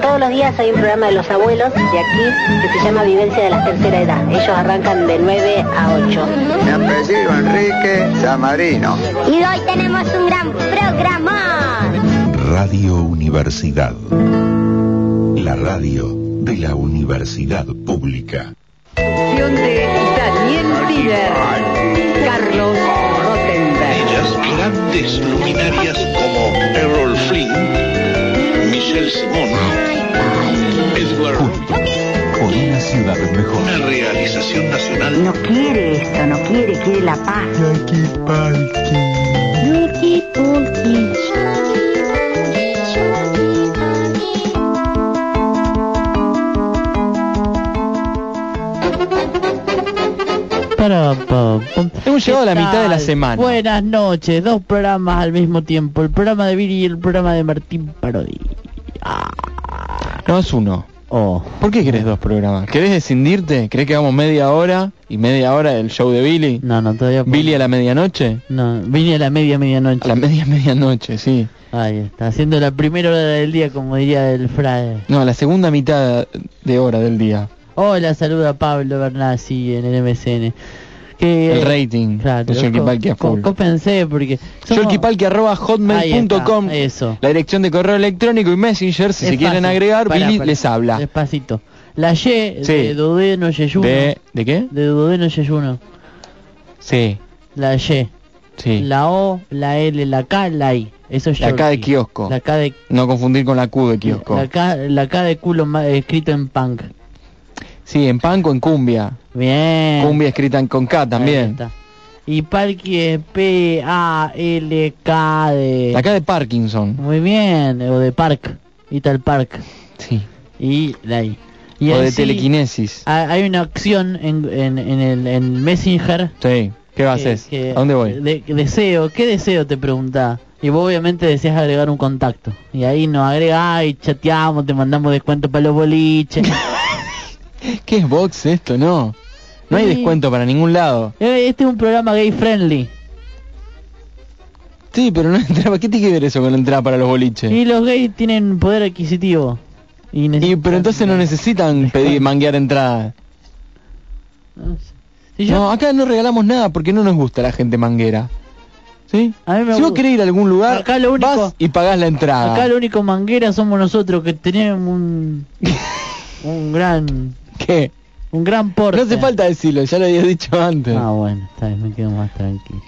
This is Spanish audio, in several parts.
Todos los días hay un programa de los abuelos de aquí que se llama Vivencia de la Tercera Edad. Ellos arrancan de 9 a 8. Mi apellido Enrique Samarino. Y hoy tenemos un gran programa. Radio Universidad. La radio de la Universidad Pública. de Daniel Tiller, Carlos Rottenberg. Ellas grandes luminarias como Errol Flynn, Michelle Simon, Edward Juntos, por una ciudad mejor. una realización nacional No quiere esto, no quiere, quiere la paz. Para, pa, pum. Hemos llegado a la ¿Qué mitad de la semana. Buenas noches, dos programas al mismo tiempo, el programa de Viri y el programa de Martín Parodi. No, es uno. oh. ¿Por qué querés dos programas? ¿Querés descindirte? ¿Querés que hagamos media hora y media hora del show de Billy? No, no, todavía... ¿Billy a la medianoche? No, vine a la media medianoche. A la media medianoche, sí. Ahí está, haciendo la primera hora del día, como diría el Frade. No, la segunda mitad de hora del día. Hola, saluda Pablo Bernasi en el MSN. Que, El rating Claro, de co- full. co- pensé porque... hotmail.com Eso. La dirección de correo electrónico y Messenger, si Es se quieren fácil. agregar, Pará, Billy pará. les habla. Despacito. La Y Sí. de Dudeno Yeyuno. ¿De, ¿De qué? De Dudeno Yeyuno. Sí, La Y. sí. La O, la L, la K, la I. Eso es La K de kiosco. La K de... No confundir con la Q de kiosco. La K, la K de culo escrito en punk. Sí, en punk o en cumbia. Bien. Cumbia escrita en con K también. Y Parky es P-A-L-K de... La K de Parkinson. Muy bien. O de Park. Ital Park. Sí. Y la I. Y o de telequinesis. ha- Hay una opción en, en, en el en Messenger Sí. ¿Qué que- ¿A dónde voy? de- deseo, ¿qué deseo te pregunta? Y vos obviamente deseas agregar un contacto. Y ahí nos agrega y chateamos, te mandamos descuento para los boliches. ¿Qué es box esto? No. No hay descuento para ningún lado. Eh, este es un programa gay friendly. Sí, pero no entraba. ¿Qué tiene que ver eso con la entrada para los boliches? Y los gays tienen poder adquisitivo. Y, Y, pero entonces no necesitan pedir manguear entrada. No sé. Si yo- No, acá no regalamos nada porque no nos gusta la gente manguera. ¿Sí? A mí me Si vos querés ir a algún lugar, Acá lo único- vas y pagás la entrada. Acá lo único manguera somos nosotros que tenemos un un gran ¿Qué? un gran porte. No hace falta decirlo, ya lo había dicho antes. Ah, bueno, está bien, me quedo más tranquilo.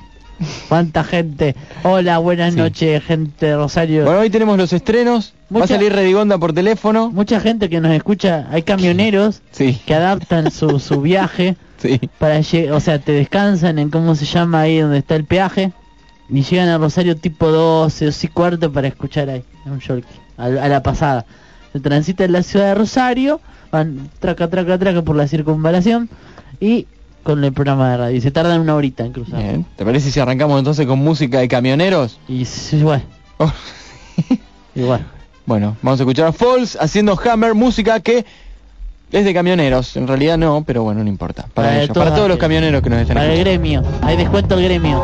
¿Cuánta gente? Hola, buenas Sí. noches, gente de Rosario. Bueno, hoy tenemos los estrenos. Va a salir Redigonda por teléfono. Mucha gente que nos escucha, hay camioneros Sí, que adaptan su, su viaje sí. para o sea, te descansan en cómo se llama ahí donde está el peaje y llegan a Rosario tipo 12 o sí cuarto para escuchar ahí, en un Yorkie, a, a la pasada. Se transita en la ciudad de Rosario, van traca, traca, traca por la circunvalación y con el programa de radio. Y se tardan una horita en cruzar. Bien. ¿Te parece si arrancamos entonces con música de camioneros? Y igual, Oh. igual. Bueno, vamos a escuchar a Falls haciendo Hammer, música que es de camioneros. En realidad no, pero bueno, no importa. Para, ellos, para todos los camioneros que nos estén Para el gremio, hay descuento al gremio.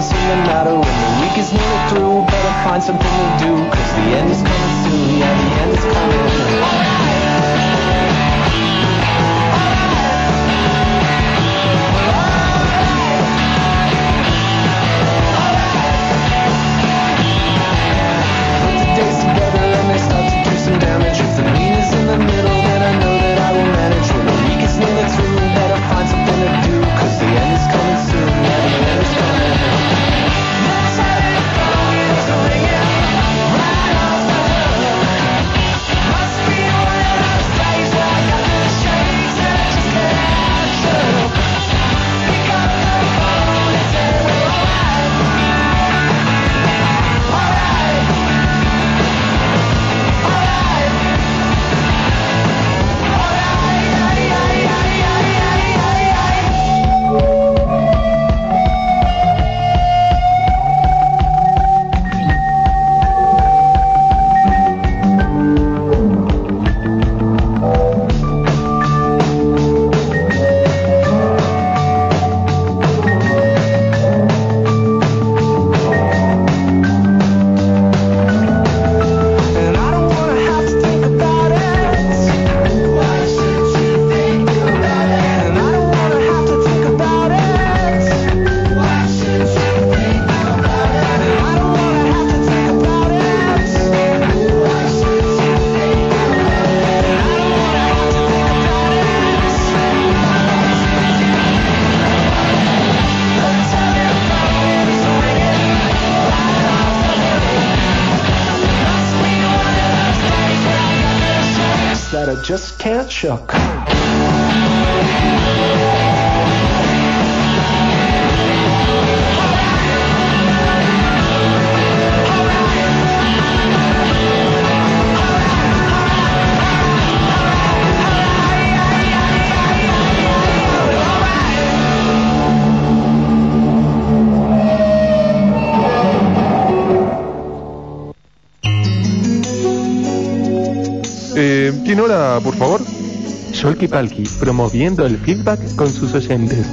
doesn't seem to matter when the week is nearly through. Better find something to do, cause the end is coming soon. Yeah, the end is coming. Just can't shook. Eh, ¿Quién hora, por favor? Sholky Palki, promoviendo el feedback con sus oyentes.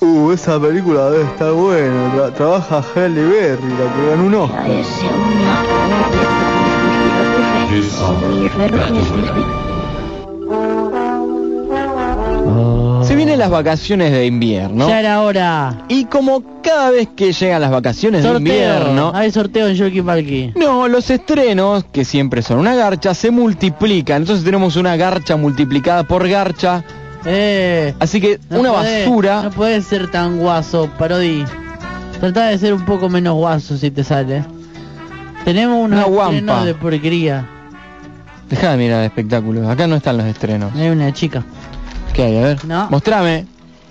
Uh, esa película debe estar buena. Tra- trabaja Halle Berry, la que ganó un Oscar. Vienen las vacaciones de invierno. Ya era hora. Y como cada vez que llegan las vacaciones de invierno, Hay sorteo en Yoki Palki. no, los estrenos, que siempre son una garcha, se multiplican. Entonces tenemos una garcha multiplicada por garcha. Eh, Así que no una podés- basura. No puedes ser tan guaso, Parodi. Trata de ser un poco menos guaso si te sale. Tenemos unos Una estrenos de porquería. Deja de mirar espectáculos. Acá no están los estrenos. Hay una chica. ¿Qué hay? A ver. No. Mostrame.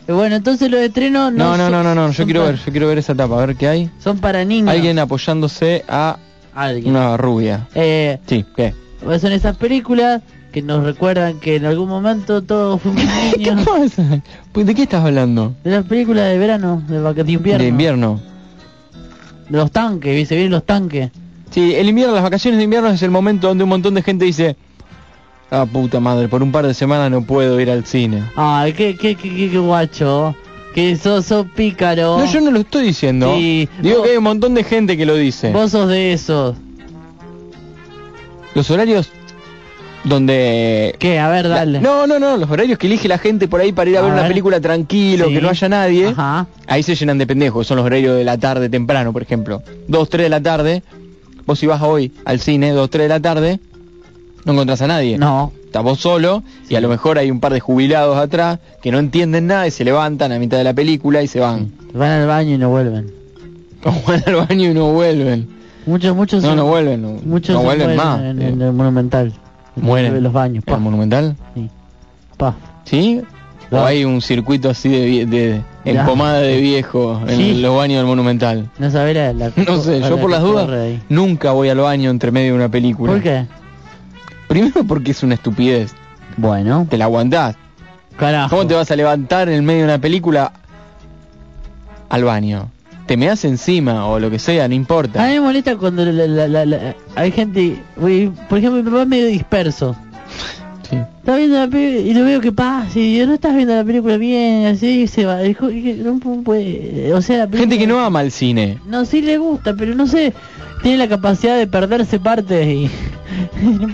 Eh, Bueno, entonces los estrenos no No, no, son- no, no, no. Yo quiero ver, yo quiero ver esa tapa, a ver qué hay. Son para niños. Alguien apoyándose a Alguien. una rubia. Eh, Sí, ¿qué? pues son esas películas que nos recuerdan que en algún momento todos fuimos ¿Qué niños. pasa? Pues, ¿De qué estás hablando? De las películas de verano, de, de invierno. De invierno. De los tanques, ¿viste? Vienen los tanques. Sí, el invierno, las vacaciones de invierno es el momento donde un montón de gente dice, ah puta madre, por un par de semanas no puedo ir al cine. Ay, qué, qué, qué, qué, qué guacho. Que sos, sos pícaro. No, yo no lo estoy diciendo. Sí, Digo vos- que hay un montón de gente que lo dice. Vos sos de esos. Los horarios donde... ¿Qué? A ver, dale. No, no, no, los horarios que elige la gente por ahí para ir a, A ver una película tranquilo, Sí. que no haya nadie. Ajá. Ahí se llenan de pendejos, son los horarios de la tarde temprano, por ejemplo. 2, 3 de la tarde, vos si vas hoy al cine, 2, 3 de la tarde, no encontrás a nadie. No. Estás vos solo y a lo mejor hay un par de jubilados atrás que no entienden nada y se levantan a mitad de la película y se van. Van al baño y no vuelven. Van al baño y no vuelven. Muchos, muchos. No, no vuelven. No, Muchos no vuelven más. En, eh. en el monumental. Mueren. En los baños. ¿En el Pa, monumental? sí. Pa. ¿Sí? ¿O No. hay un circuito así de, de en Ya. pomada de viejo en Sí. los baños del monumental? No sabés la, la- No sé, yo por las dudas nunca voy al baño entre medio de una película. ¿Por qué? Primero porque es una estupidez. Bueno. Te la aguantás. Carajo. ¿Cómo te vas a levantar en el medio de una película al baño? te me das encima o lo que sea, no A importa. mí me molesta cuando la- la- la- la- hay gente, por ejemplo, mi papá es medio disperso. Sí. Está viendo la película y lo veo que pasa y yo no estás viendo la película bien, así se va. No puede, o sea, la película- Gente que no ama el cine. No, sí le gusta, pero no sé, tiene la capacidad de perderse partes y... no.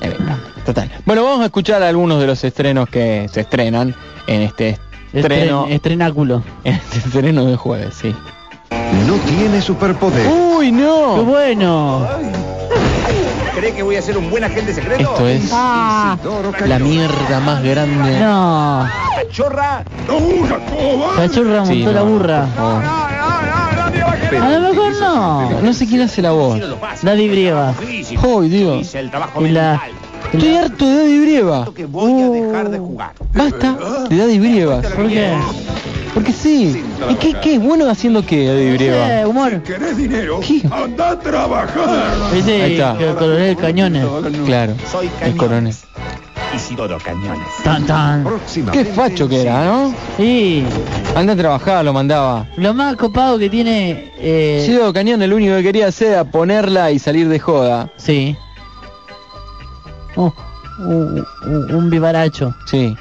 Es verdad, Total. Bueno, vamos a escuchar algunos de los estrenos que se estrenan en este estreno, Estren- estrenáculo. en este estreno de jueves, sí. No tiene superpoder. ¡Uy, ¡Qué no! bueno! ¿Cree que voy a ser un buen agente secreto? Esto es Ah, la mierda más grande. no. ¡Cachorra! Cachorra Sí, montó la no, burra. A lo mejor no. No sé quién hace la voz. Daddy Brieva. ¡Ay, Dios! el la... Estoy harto de Daddy Brieva. que voy a dejar de jugar. Basta de Daddy Brieva. ¿Por qué? Porque sí. ¿Y qué, qué es bueno haciendo qué, Daddy Brieva? Eh, humor. ¿Querés dinero? ¿Qué? ¡Anda a trabajar! Ese Ahí está. el coronel Cañones. Claro, Soy el Cañones. coronel. Isidoro Cañones. Tan tan. Qué facho que era, ¿no? Sí. Anda a trabajar, lo mandaba. Lo más copado que tiene... Eh, Sido Cañón el único que quería hacer era ponerla y salir de joda. Sí. Oh, un vivaracho. Sí.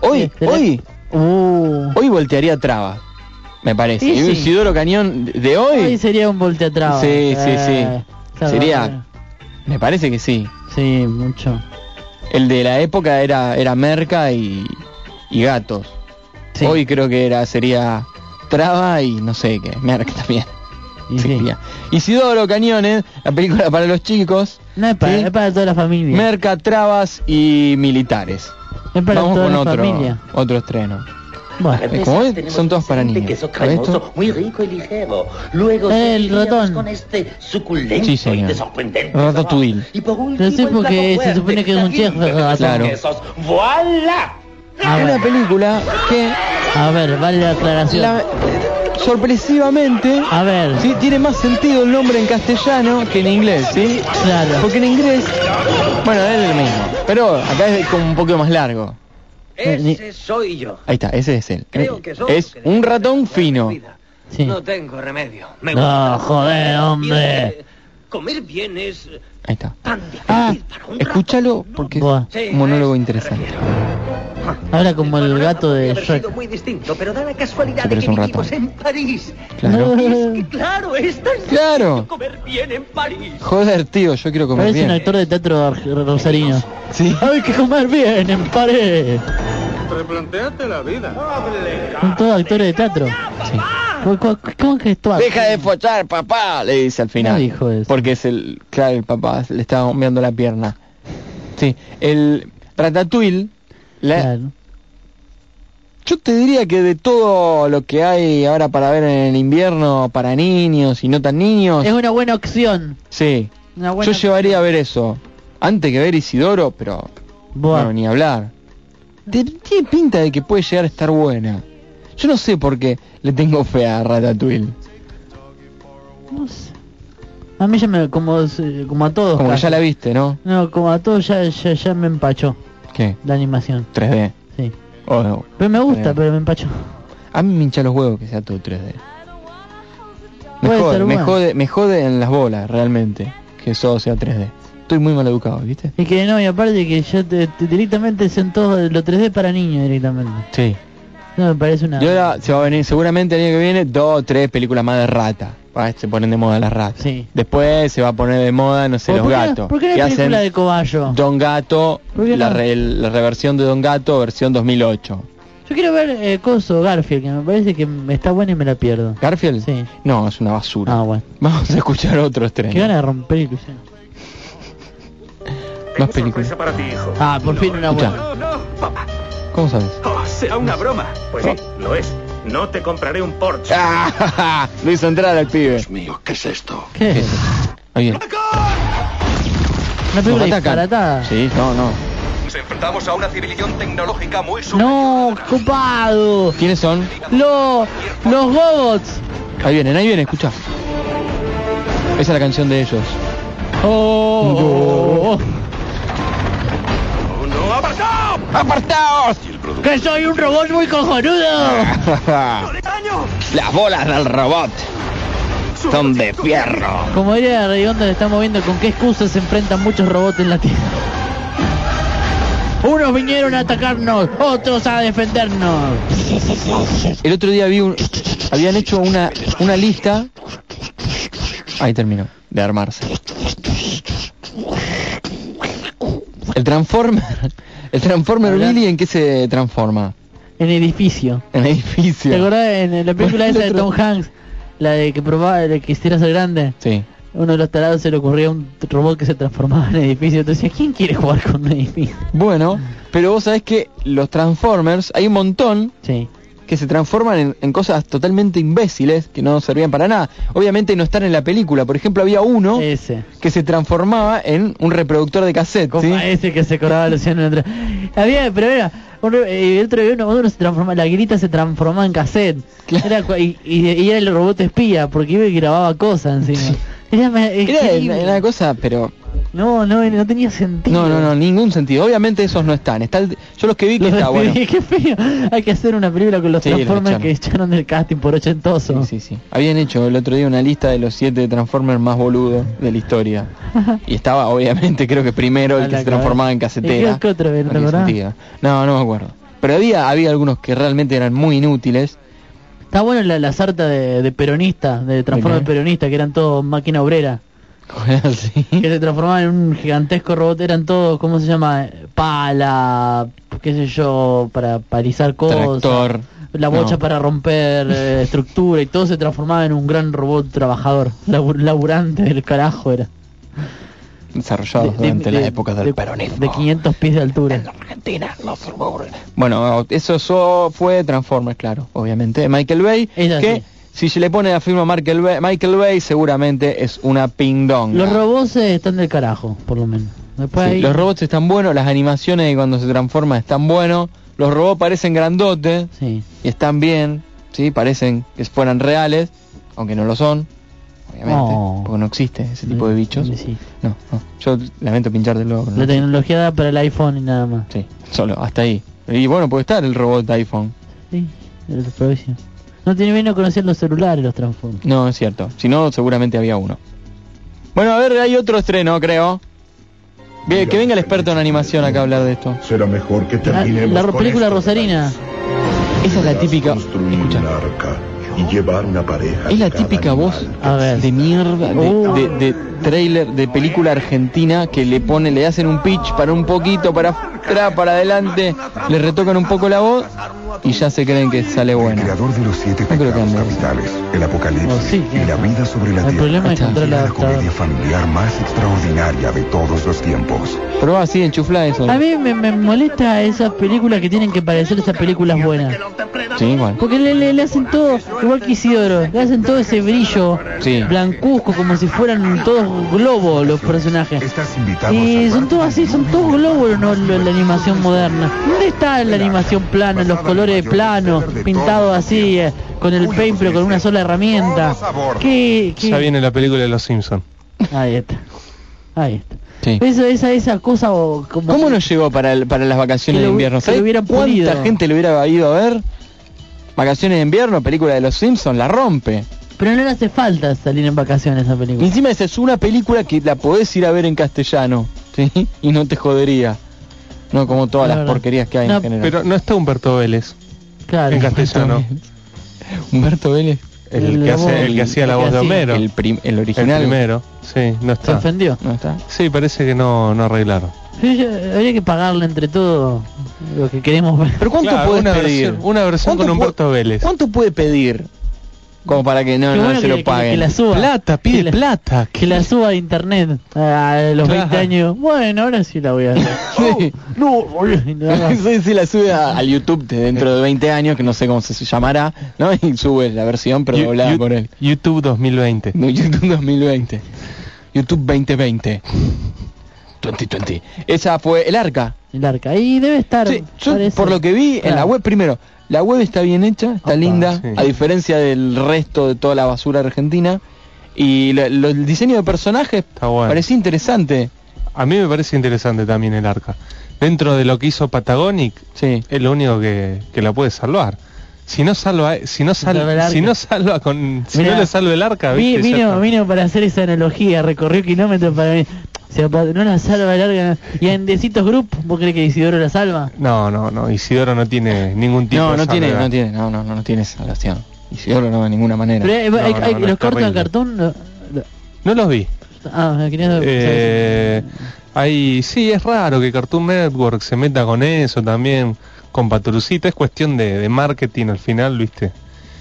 Hoy, Sí, hoy, Uh. hoy voltearía traba. Me parece. Sí, Y un sí. Isidoro Cañón de hoy, Hoy sería un volteatraba. Sí, sí, sí. Eh, Sería- me parece que sí. Sí, mucho. El de la época era era Merca y, y Gatos. Sí. Hoy creo que era sería Traba y no sé qué, Merca también. Y Sí. Isidoro Cañones, la película para los chicos. No es para, Sí. es para toda la familia. Merca, Trabas y Militares. es para Vamos toda con la otro, familia. otro estreno. Bueno. Eh, como ven, son todos para niños. queso ¿A ver esto? cremoso, muy rico y ligero. Luego El ratón. con este suculento Sí, y señor. de sorprendente Ratatouille. Y por último, Pero sí, porque se supone que es un chef, ratón. Claro. quesos. ¡Voilà! Ah, Una película que A ver, vale la aclaración. la- sorpresivamente A ver. sí tiene más sentido el nombre en castellano que en inglés, ¿sí? Claro. Porque en inglés, bueno, es el mismo, pero acá es como un poco más largo. Ese soy yo. Ahí está, ese es él. Creo que soy Es que un ratón fino. Sí. No tengo remedio. Me No, joder, hombre. Comer bien es Ahí está. tan difícil Ah, para un Escúchalo porque Buah. es un monólogo interesante. Habla como el gato de Shrek. muy distinto, pero da la casualidad Sí, de que un vivimos ratón. en París. Claro. Es que claro, es tan Claro. comer bien en París. Joder, tío, yo quiero comer Parece un bien. actor de teatro ar- rosarino. Sí. Hay que comer bien en pared. Replanteate la vida. Son todos actores de teatro. Sí. Deja de fochar, papá, le dice al final. No dijo eso. Porque es el, claro, el papá le está bombeando la pierna. Sí, el Ratatouille, la- Claro. yo te diría que de todo lo que hay ahora para ver en el invierno para niños y no tan niños, Es una buena opción. sí, buena yo llevaría a ver eso. Antes que ver Isidoro, pero Buah. no, ni hablar. Tiene pinta de que puede llegar a estar buena. Yo no sé por qué le tengo fe a Ratatouille. No sé. A mí ya me, como, como a todos. Como que ya la viste, ¿no? No, como a todos ya, ya, ya me empachó ¿Qué? la animación. 3D. Sí. Oh, no. Pero me gusta, pero me empachó. A mí me hincha los huevos que sea todo 3D. Me Puede jode, ser me, bueno. jode, me jode en las bolas, realmente, que eso sea 3D. Estoy muy mal educado, ¿viste? Y que no, y aparte que ya te, te- directamente son todos los 3D para niños directamente. Sí. No me parece una... Y ahora se va a venir, seguramente el año que viene, dos o tres películas más de rata. Ah, Se ponen de moda las ratas. Sí. Después se va a poner de moda, no sé, ¿Por los gatos. ¿Por qué hay película hacen de Coballo? Don Gato, ¿Por qué la, no? re- la reversión de Don Gato, versión 2008. Yo quiero ver eh, Coso, Garfield, que me parece que está buena y me la pierdo. ¿Garfield? Sí. No, es una basura. Ah, bueno. Vamos a escuchar otros tres. Qué ganas de romper ilusión. Más películas. para ti, hijo. Ah, por fin una buena. No, no, papá. ¿Cómo sabes? Oh, será una broma. Pues sí, lo es. No te compraré un Porsche. Ah, Lo hizo entrar al pibe. Dios mío, ¿qué es esto? ¿Qué? Viene. Una película disparatada. Sí, no, no. Nos enfrentamos a una civilización tecnológica muy No, copado. ¿Quiénes son? Los, los Gobots. Ahí vienen, ahí vienen, escucha. Esa es la canción de ellos. Oh, ¡No, apartado! ¡Apartaos! que soy un robot muy cojonudo. ¡No le! Las bolas del robot son de fierro. Como diría Rayonda, estamos viendo con qué excusas se enfrentan muchos robots en la Tierra. Unos vinieron a atacarnos, otros a defendernos. El otro día vi un, habían hecho una, una lista. Ahí terminó, de armarse. El Transformer, el Transformer Habla- Billy, ¿en qué se transforma? En edificio. En edificio. ¿Te acordás en la película esa de Tom Hanks? La de que probaba, de que quisiera ser grande. Sí. Uno de los tarados se le ocurría un robot que se transformaba en edificio. Entonces ¿quién quiere jugar con un edificio? Bueno, pero vos sabés que los Transformers, hay un montón Sí. Que se transforman en, en cosas totalmente imbéciles que no servían para nada. Obviamente no están en la película. Por ejemplo, había uno Ese. que se transformaba en un reproductor de cassette. Como ¿sí? ese que se acordaba Luciano Andrés. Había, pero era, eh, el otro día uno, uno se transformaba, la grita se transformaba en cassette. Era, cu- y, y- y era el robot espía, porque iba y grababa cosas encima. Era, una cosa, pero No, no, no tenía sentido. no, no, no, ningún sentido. Obviamente esos no están. Está el- yo los que vi que Los está bueno. despedí, qué feo. Hay que hacer una película con los Sí, los Transformers echaron. que echaron del casting por ochentoso. Sí, sí, sí. Habían hecho el otro día una lista de los siete Transformers más boludos de la historia. Y estaba, obviamente, creo que primero el que se transformaba en casetera. ¿Y qué otro, no No me acuerdo. Pero había, había algunos que realmente eran muy inútiles. Está bueno la, la sarta de, de peronista, de Transformers ¿De peronista, que eran todos máquina obrera. Que se transformaban en un gigantesco robot, eran todos, ¿cómo se llama? Pala, qué sé yo, para palizar cosas. Tractor. La bocha No. para romper eh, estructura y todo se transformaba en un gran robot trabajador, labu- laburante del carajo era. Desarrollados De- de- durante la de- época del de- peronismo. De 500 pies de altura. Bueno, eso so- fue Transformers, claro, obviamente. Michael Bay, Es que así. Si se le pone la firma Michael Bay, Michael Bay seguramente es una ping-dong. Los robots eh, están del carajo, por lo menos. Después Sí, ahí- Los robots están buenos, las animaciones de cuando se transforman están buenos, los robots parecen grandotes Sí. y están bien, sí, parecen que fueran reales, aunque no lo son, obviamente, No. porque no existe ese tipo de bichos. Sí. No, no, yo lamento pincharte el logo. La tecnología da para el iPhone y nada más. Sí, solo, hasta ahí. Y bueno, puede estar el robot de iPhone. Sí, el. No tiene no conocían los celulares los Transformers. No, es cierto. Si no, seguramente había uno. Bueno, a ver, hay otro estreno, creo. Bien, que venga el experto en animación acá a hablar de esto. Será mejor que terminemos la película esto. Rosarina. Esa es la típica. Construir un arca y llevar una pareja. Es la típica voz de mierda, de, Uh. de, de trailer, de película argentina que le ponen, le hacen un pitch para un poquito, para atrás, para adelante, le retocan un poco la voz y ya se creen que sale El bueno. creador de los siete que pecados capitales, el apocalipsis Oh, sí, y la vida sobre la El tierra. problema es el la adaptador. comedia familiar más extraordinaria de todos los tiempos. Pero así, enchufla eso. A mí me, me molesta esas películas que tienen que parecer esas películas buenas. Sí, igual. Porque le, le- le hacen todo, igual que Isidoro, le hacen todo ese brillo Sí. blancuzco, como si fueran todos globos los personajes. Y son todos así, son todos globos no, Lo- la animación moderna. ¿Dónde está la animación plana, los colores planos, pintados así, eh, con el paint pero con una sola herramienta? ¿Qué, qué? Ya viene la película de Los Simpsons. Ahí está. Ahí está. Sí. Esa, esa, esa cosa o como... ¿Cómo nos llegó para, el- para las vacaciones de lo- invierno? lo ¿Sabes hubieran cuánta gente le hubiera ido a ver? Vacaciones de invierno, película de los Simpsons, la rompe. Pero no le hace falta salir en vacaciones esa Y película. encima esa es una película que la podés ir a ver en castellano, ¿sí? Y no te jodería. No como todas La las verdad. porquerías que hay No, en general. Pero no está Humberto Vélez Claro. en castellano. Humberto Vélez. El, El que, hace, el que hacía la el que voz de. Homero. El, prim- el El original. primero. Sí, no Se está. ofendió. ¿No está? Sí, parece que no, no arreglaron. Sí, habría que pagarle entre todo lo que queremos ver. Pero ¿cuánto Claro, una pedir? versión, una versión ¿Cuánto con Humberto Vélez. ¿Cuánto puede pedir? Como para que no, Qué no bueno se que- lo que- paguen. Que, la suba. Plata, pide Que la- plata. Que la suba a internet a los Claro. 20 años. Bueno, ahora sí la voy a hacer. Sí. y no Sí, sí, la sube a- al YouTube de dentro de 20 años, que no sé cómo se llamará, ¿no? Y sube la versión, pero doblada por él. YouTube 2020. No, YouTube 2020. YouTube 2020. 2020. Esa fue el arca. El arca. Ahí debe estar. Sí, yo por lo que vi en la web, primero, la web está bien hecha, está Opa, linda, sí. a diferencia del resto de toda la basura argentina. Y lo- lo- el diseño de personajes Está bueno. parecía interesante. A mí me parece interesante también el arca. Dentro de lo que hizo Patagonic, Sí. es lo único que, que la puede salvar. Si no salva, si no salva si no salva con, si Mirá, no le salva el arca, vino, vino para hacer esa analogía, recorrió kilómetros para. Se apa- no la salva larga. Y en Decitos Group, ¿vos crees que Isidoro la salva? No, no, no, Isidoro no tiene ningún tipo No, de no tiene, salvedad. no tiene, no, no, no, no tiene salvación. Isidoro no de ninguna manera. Pero hay- No, hay- no, hay- no, los cortos en cartoon. lo- lo- No los vi. ah, quería saber- Eh, hay, sí, es raro que Cartoon Network se meta con eso también, con Patrucita, es cuestión de, de marketing al final, ¿viste?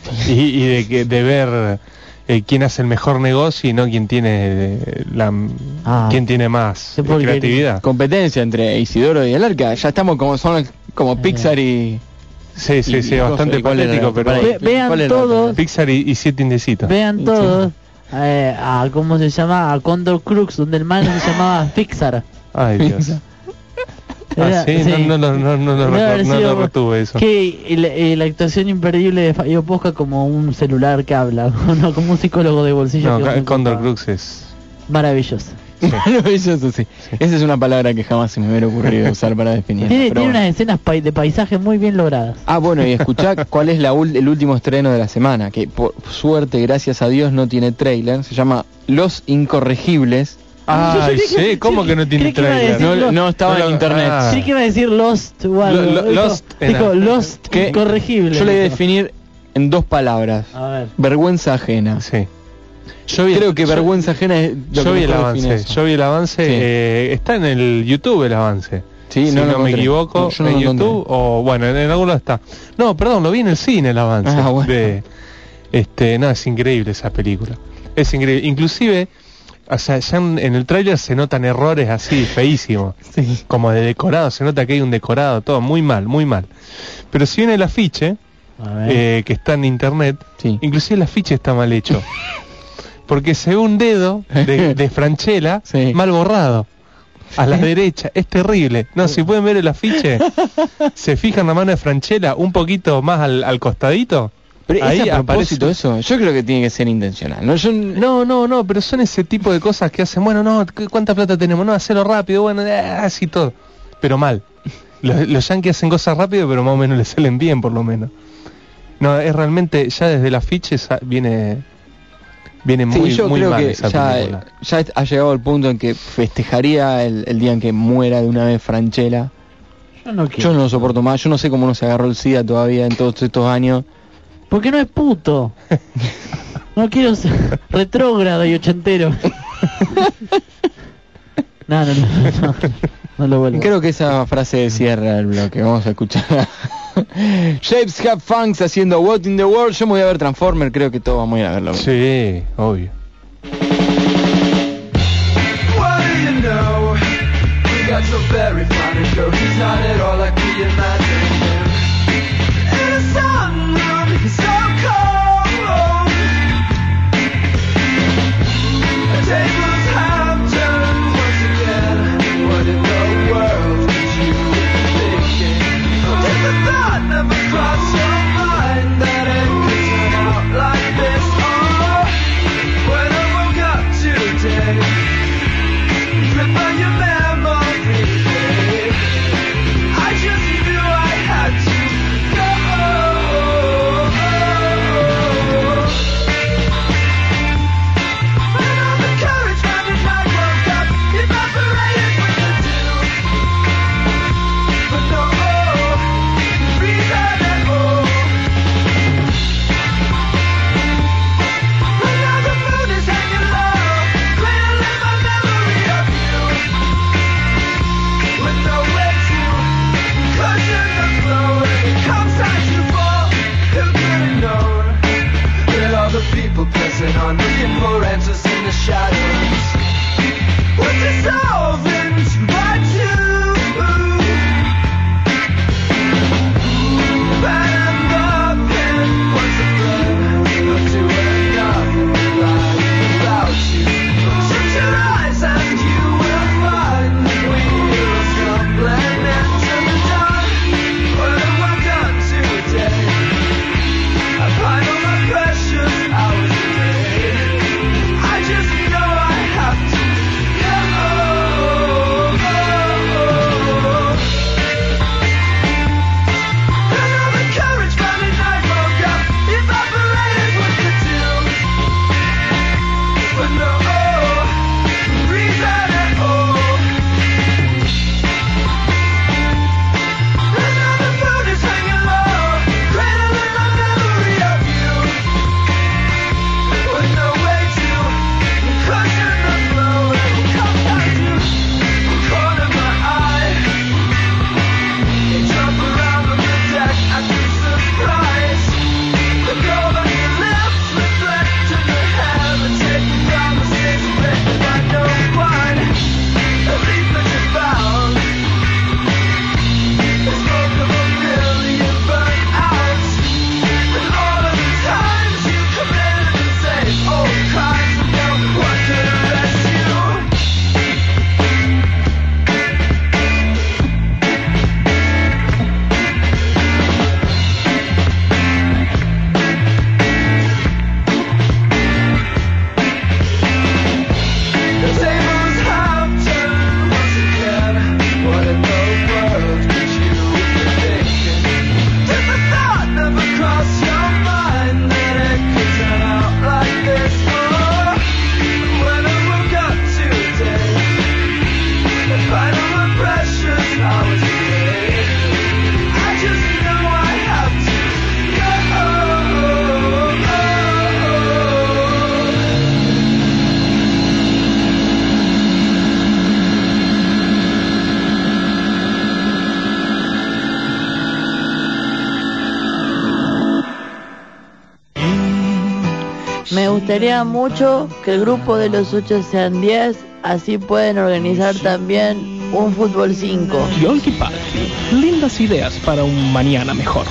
Y, y de, que, de ver eh, quién hace el mejor negocio y no quién tiene eh, la Ah. quién tiene más eh, creatividad. Competencia entre Isidoro y el Arca. Ya estamos como son como Pixar y. Sí, sí, y- sí, y bastante patético, pero Ve- vean todos, Pixar y, y siete indecitos. vean todos eh, a cómo se llama a Condor Crux, donde el man se llamaba Fixar. Ay, Dios. Era- Ah, sí, sí. no, no, no, no, no, no sido- lo retuve eso. Que el- eh, la actuación imperdible de Fabio Posca como un celular que habla, no como un psicólogo de bolsillo. No, Condor Crux es... Maravilloso. Maravilloso, sí. Esa es una palabra que jamás se me hubiera ocurrido usar para definir. Tiene, tiene bueno. unas escenas pai- de paisaje muy bien logradas. Ah, bueno, y escuchá cuál es la el último estreno de la semana, que por suerte, gracias a Dios, no tiene trailer. Se llama Los Incorregibles. Ay, sí, ¿cómo que no tiene trailer? No, estaba no en internet. ah. Sí que iba a decir Lost o algo. Lo- lo- Dijo- Lost dijo. Lost Que incorregible. Yo le voy a definir en dos palabras. A ver. Vergüenza ajena. Sí. Yo vi, Creo que yo- vergüenza ajena es lo yo que vi el avance, yo vi el avance, Sí. eh, está en el YouTube el avance. Sí, si no me equivoco, No, yo no en. YouTube o bueno, en, en algún lado está. No, perdón, lo vi en el cine el avance. Ah, bueno. de, este, no, es increíble esa película. Es increíble, inclusive o sea, ya en, en el tráiler se notan errores así feísimos, como de decorado, se nota que hay un decorado, todo muy mal, muy mal. Pero si viene el afiche, eh, que está en internet, Sí. inclusive el afiche está mal hecho. Porque se ve un dedo de, de Franchella Sí. mal borrado. A la derecha, es terrible. No, si pueden ver el afiche, se fijan la mano de Franchella un poquito más al, al costadito. Pero ahí ¿es a propósito eso? Yo creo que tiene que ser intencional. No, yo No, no, no, pero son ese tipo de cosas que hacen, bueno, no, ¿cu- ¿cuánta plata tenemos? No, hacerlo rápido, bueno, eh, así todo. Pero mal. Los, los yankees hacen cosas rápido, pero más o menos les salen bien, por lo menos. No, es realmente, ya desde el afiche sa- viene viene Sí, muy, yo muy creo mal que esa ya, película. ya ha llegado el punto en que festejaría el, el día en que muera de una vez Franchella. Yo no Yo no lo soporto más. Yo no sé cómo no se agarró el SIDA todavía en todos estos años. Porque no es puto. No quiero ser retrógrado y ochentero. No, no, no, no, no lo vuelvo. Creo que esa frase cierra el bloque. Vamos a escuchar Shapes Have Funks haciendo What in the World. Yo me voy a ver Transformer. Creo que todos vamos a ir a verlo. Sí, obvio. What do you know? We got so very fine and show. He's not at all like we imagined Gustaría mucho que el grupo de los 8 sean 10, así pueden organizar también un fútbol 5. Yolki lindas ideas para un mañana mejor.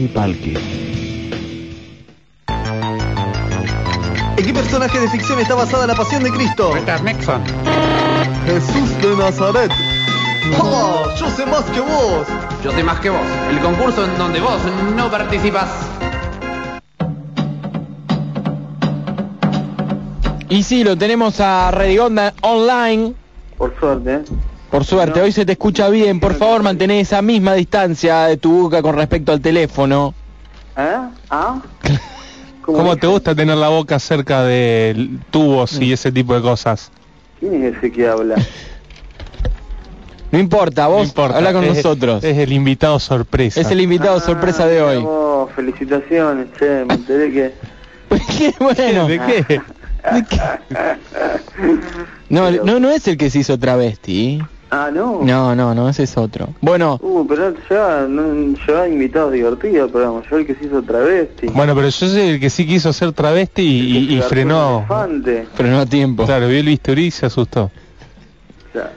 Yolki Palki. ¿En qué personaje de ficción está basada la pasión de Cristo? Nixon. Jesús de Nazaret. ¡Oh! Yo sé más que vos. Yo sé más que vos. El concurso en donde vos no participas. Y sí, lo tenemos a Redigonda online. Por suerte. Por suerte, hoy se te escucha bien. Por favor, mantén esa misma distancia de tu boca con respecto al teléfono. ¿Eh? ¿Ah? ¿Cómo te gusta tener la boca cerca de tubos y ese tipo de cosas? ¿Quién es ese que habla? No importa, vos habla con es- nosotros. Es el invitado sorpresa. Es el invitado sorpresa de hoy. Oh, felicitaciones, che, me enteré que... ¿Qué? Bueno. ¿De qué? No, no, no es el que se hizo travesti. Ah, ¿no? No, no, no, ese es otro. Bueno, Uh, pero ya, no, ya invitados divertidos, pero yo el que se hizo travesti. Bueno, pero yo soy el que sí quiso ser travesti y, y- frenó. frenó a tiempo. Claro, vio el bisturí y se asustó. Ya.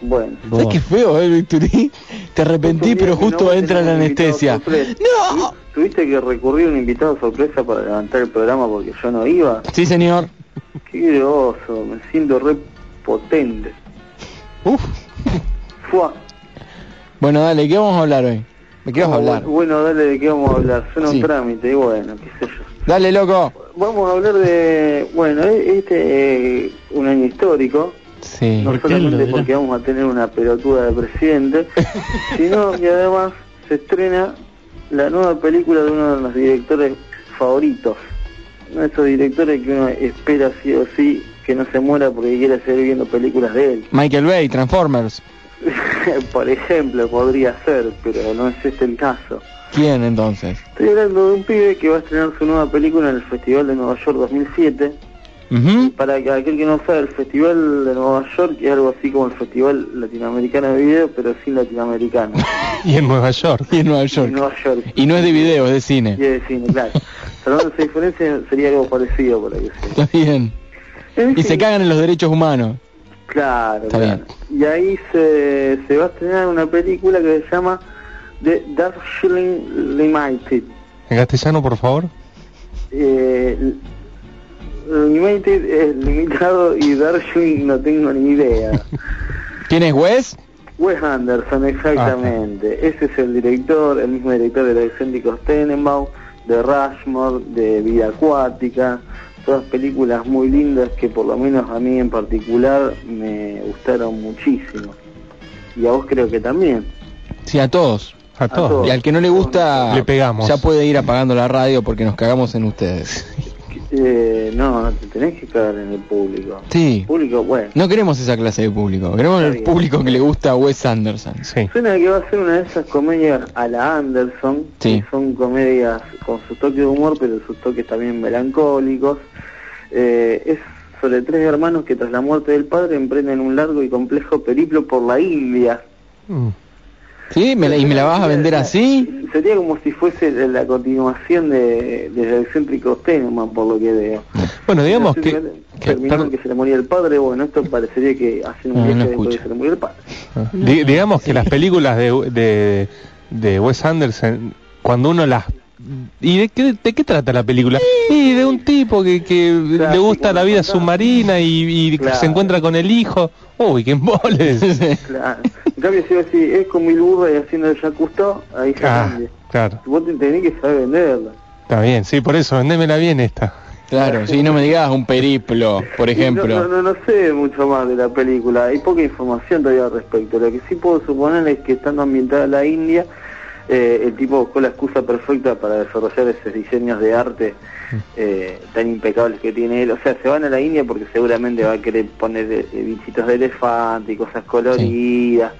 Bueno. ¿Sabes qué feo, eh, Victorí? Te arrepentí, pero justo entra la anestesia. ¡No! ¿Tuviste que recurrir a un invitado sorpresa para levantar el programa porque yo no iba? Sí, señor. Qué oso, me siento re potente. Uf. Fua. Bueno, dale, ¿qué vamos a hablar hoy? ¿De qué vas a Ah, hablar? Bueno, dale, ¿de qué vamos a hablar? Suena Sí. un trámite, y bueno, qué sé yo. Dale, loco. Vamos a hablar de, bueno, e- este eh, un año histórico, Sí. no solamente porque vamos a tener una pelotuda de presidente, sino que además se estrena la nueva película de uno de los directores favoritos. Uno de esos directores que uno espera sí o sí que no se muera porque quiere seguir viendo películas de él. Michael Bay, Transformers. Por ejemplo, podría ser, pero no es este el caso. ¿Quién entonces? Estoy hablando de un pibe que va a estrenar su nueva película en el Festival de Nueva York 2007. Ujú. Para que aquel que no sabe, el Festival de Nueva York es algo así como el Festival Latinoamericano de Video, pero sin latinoamericano. Y en Nueva York. Y en Nueva York. Nueva York. Y no es de video, es de cine. Y es de cine, claro. Salvando esa diferencia sería algo parecido por ahí. sí. Está bien. En Y se cagan en los derechos humanos. Claro, Está claro. Y ahí se, se va a estrenar una película que se llama The Darjeeling Limited. En castellano, por favor. Eh, Limited es limitado y Darjeeling no tengo ni idea. ¿Quién es Wes? Wes Anderson, exactamente. Ese es el director, el mismo director de Los excéntricos Tenenbaum, de Rushmore, de Vida Acuática. Todas películas muy lindas que por lo menos a mí en particular me gustaron muchísimo. Y a vos creo que también. Sí, a todos. A todos. Y al que no le gusta, Le pegamos. ya puede ir apagando la radio porque nos cagamos en ustedes. Eh, no, no te tenés que cagar en el público. Sí. El público, bueno. No queremos esa clase de público. Queremos el público que le gusta a Wes Anderson. Sí. Suena que va a ser una de esas comedias a la Anderson, Sí. que son comedias con su toque de humor, pero sus toques también melancólicos. Eh, es sobre tres hermanos que tras la muerte del padre emprenden un largo y complejo periplo por la India. Mm. ¿Sí? ¿Me la- ¿Y me la vas a vender así? Sería como si fuese la continuación de, de los excéntricos Tenenbaum, por lo que veo. Bueno, digamos que... que- que se le moría el padre, bueno, esto parecería que hacen un Ah, no viaje después de se le murió el padre. Di- digamos que las películas de, de, de Wes Anderson, cuando uno las... ¿Y de qué, de qué trata la película? Y de un tipo que, que le gusta la vida submarina y, y Claro. se encuentra con el hijo. Uy, qué emboles. Claro. En cambio, si decís, es con Mil Burra y haciendo el Jacustó, ahí se Ah, claro. Vos te tenés que saber venderla. Está bien, sí, por eso, vendémela bien esta. Claro, sí, no me digas un periplo, por No, ejemplo. no, no sé mucho más de la película, hay poca información todavía al respecto. Lo que sí puedo suponer es que estando ambientada en la India, eh, el tipo buscó la excusa perfecta para desarrollar esos diseños de arte eh, tan impecables que tiene él. O sea, se van a la India porque seguramente va a querer poner eh, bichitos de elefante y cosas coloridas.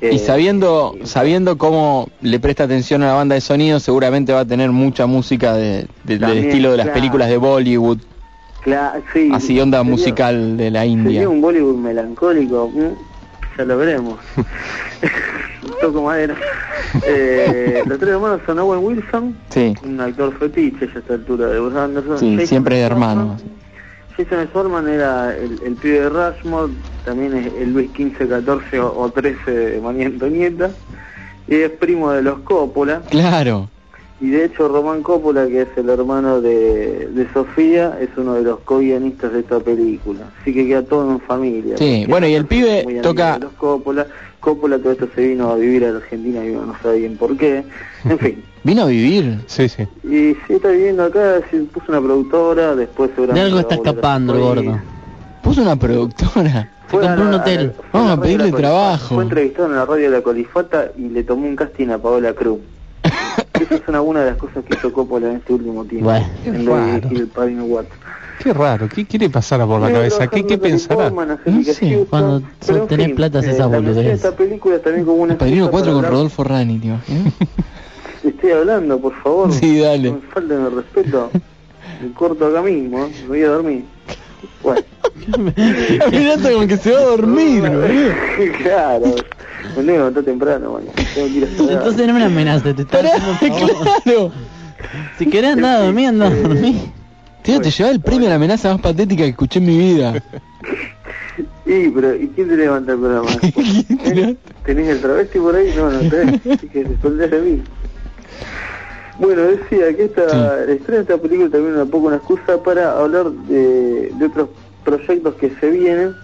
Y eh, sabiendo, sabiendo cómo le presta atención a la banda de sonido, seguramente va a tener mucha música de, de- del estilo de las claro. películas de Bollywood, cla- sí, así onda sería- musical de la India. Sería un Bollywood melancólico, mm, ya lo veremos. Toco madera. Eh, los tres hermanos son Owen Wilson, Sí, un actor fetiche ya a esta altura de Wes Anderson. sí, Jason siempre hermanos. Jason Statham era el, el pibe de Rushmore, también es el Luis 15, 14 o, o 13 de María Antonieta, y es primo de los Coppola. Claro, Y de hecho Román Coppola, que es el hermano de, de Sofía, es uno de los co-guionistas de esta película. Así que queda todo en familia. Sí, bueno, y el pibe toca- de Los Coppola. Coppola todo esto se vino a vivir a la Argentina y uno no sabe bien por qué. En fin. vino a vivir. Sí, sí. Y si está viviendo acá, se puso una productora, después De seguramente... algo va está escapando gordo. Puso una productora. Se compró un hotel. fue Vamos a pedirle de trabajo. Fue entrevistado en la radio de la Colifata y le tomó un casting a Paola Cruz. Esa es una, una de las cosas que hizo Coppola en este último tiempo. Bueno. en Qué lo de raro. dirigir el Padrino Watts. Qué raro, ¿qué, qué le pasará por la cabeza? ¿Qué, qué en pensará? No sé, cuando pero en tenés fin, plata haces eh, de boludeces. esta película también como una El padrino excusa 4 para con hablar- Rodolfo Rani, ¿te imaginas? Estoy hablando, por favor. Sí, dale. No me falten el respeto. Me corto acá mismo, ¿eh? me voy a dormir. Bueno. Mirá como que se va a dormir, boludo. claro. Me tengo que levantar temprano, bueno. Tengo que ir a estudiar. Entonces no me amenaces, te está haciendo un favor. Claro. Si querés andar a dormir, andá a dormir. Tío, te lleva el premio a la amenaza más patética que escuché en mi vida. Y, pero, ¿y quién te levanta el programa? ¿Eh? ¿Tenés el travesti por ahí? No, no tenés. Así que respondés a mí. Bueno, decía que esta, el estreno de esta película también es un poco una excusa para hablar de, de otros proyectos que se vienen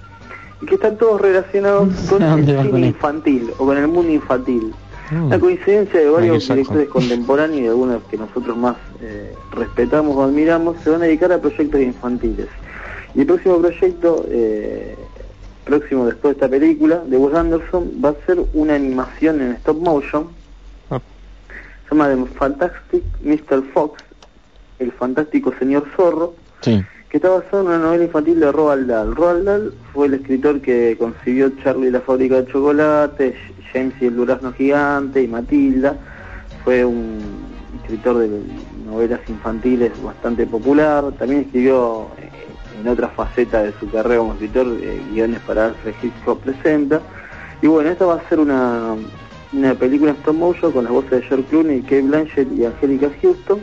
y que están todos relacionados con a el con cine infantil o con el mundo infantil. Mm. La coincidencia de varios directores contemporáneos y algunos que nosotros más eh, respetamos o admiramos se van a dedicar a proyectos infantiles. Y el próximo proyecto, eh, próximo después de esta película, de Wes Anderson, va a ser una animación en stop motion. Llama The Fantastic Mr. Fox, el fantástico señor zorro, Sí. que está basado en una novela infantil de Roald Dahl. Roald Dahl fue el escritor que concibió Charlie y la fábrica de chocolate, James y el durazno gigante y Matilda. Fue un escritor de novelas infantiles bastante popular. También escribió eh, en otra faceta de su carrera como escritor eh, guiones para Alfred Hitchcock presenta. Y bueno, esta va a ser una, una película en stop motion con las voces de George Clooney, Kate Blanchett y Angélica Houston.